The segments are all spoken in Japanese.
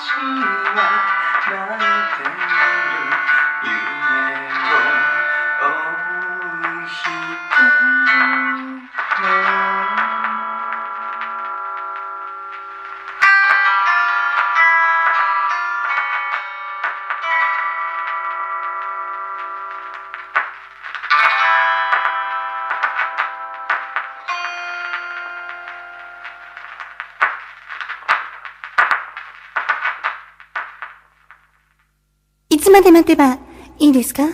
は泣いている。夢つまで待てばいいですか？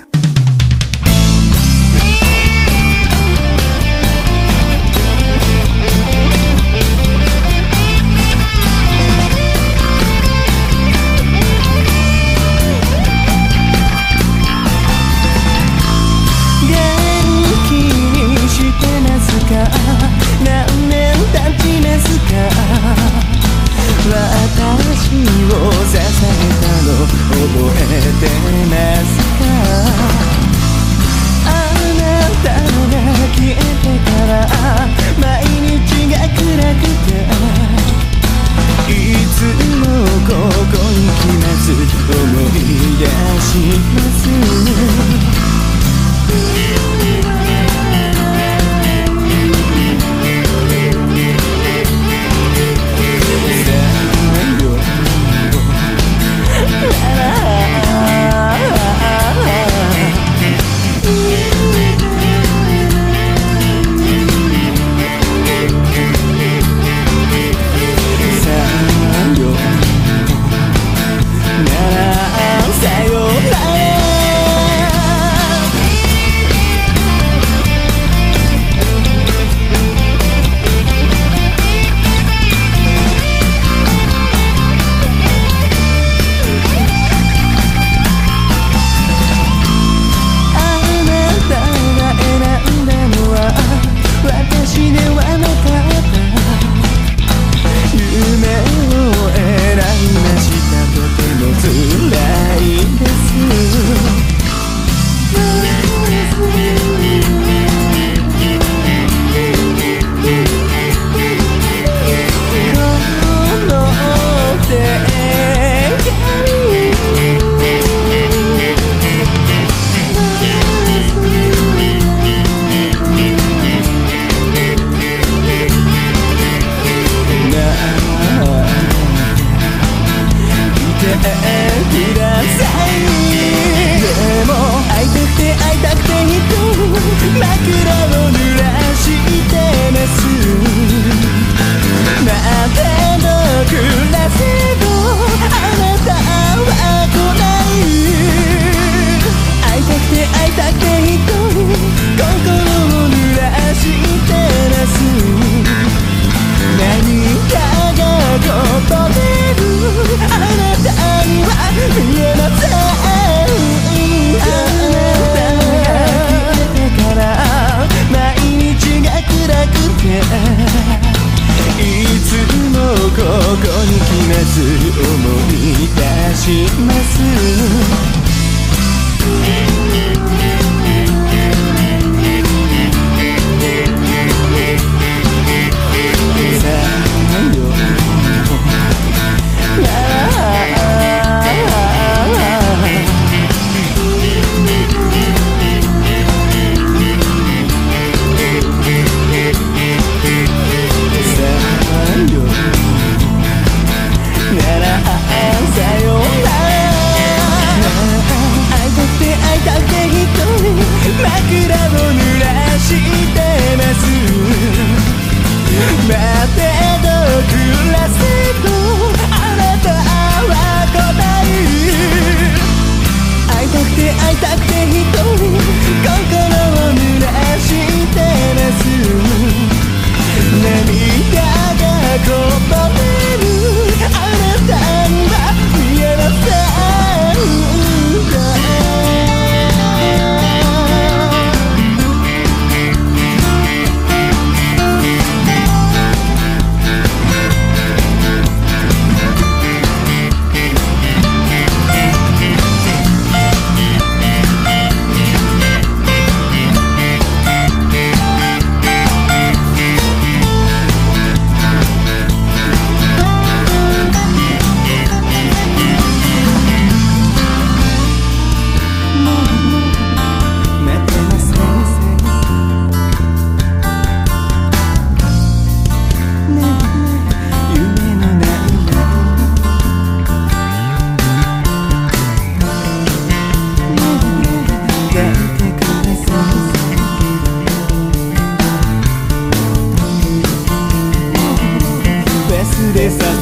こに来まず思い出します。सकते ही तो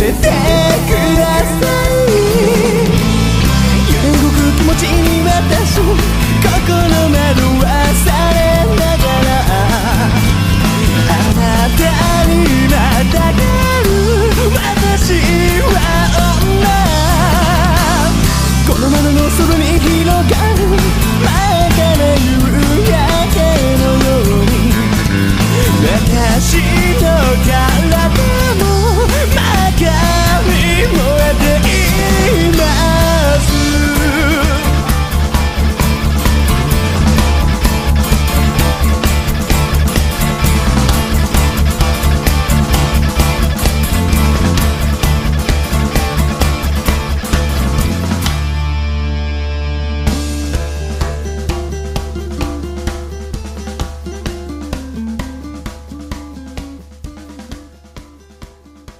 it.